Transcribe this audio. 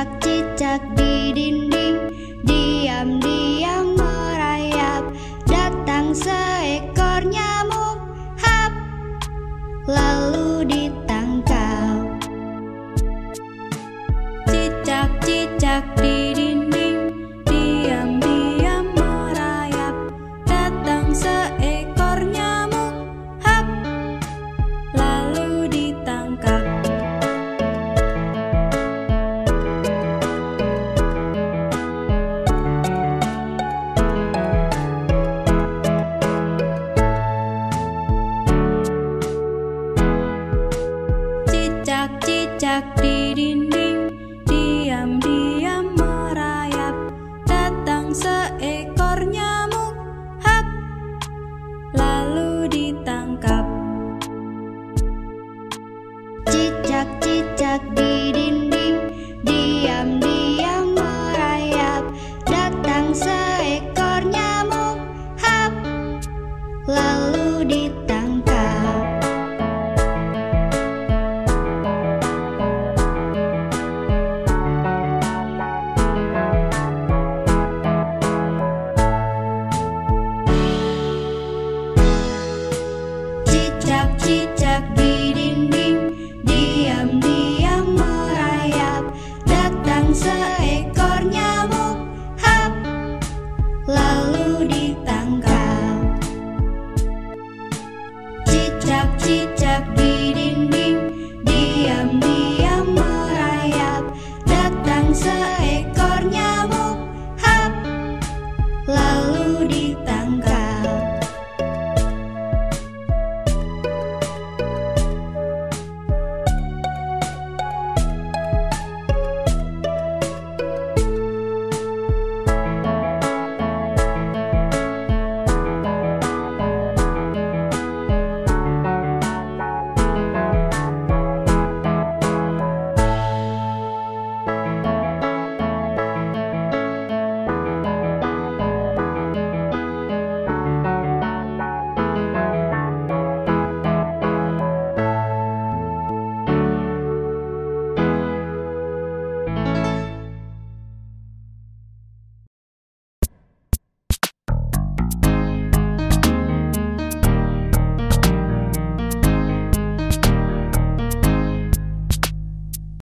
cicak-cicak di dinding. Diam-diam merayap Datang se Cicak di dinding diam-diam merayap. Datang seekor nyamuk Hap Lalu ditangkap. Cicak-cicak di dinding Chulita.